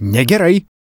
negerai.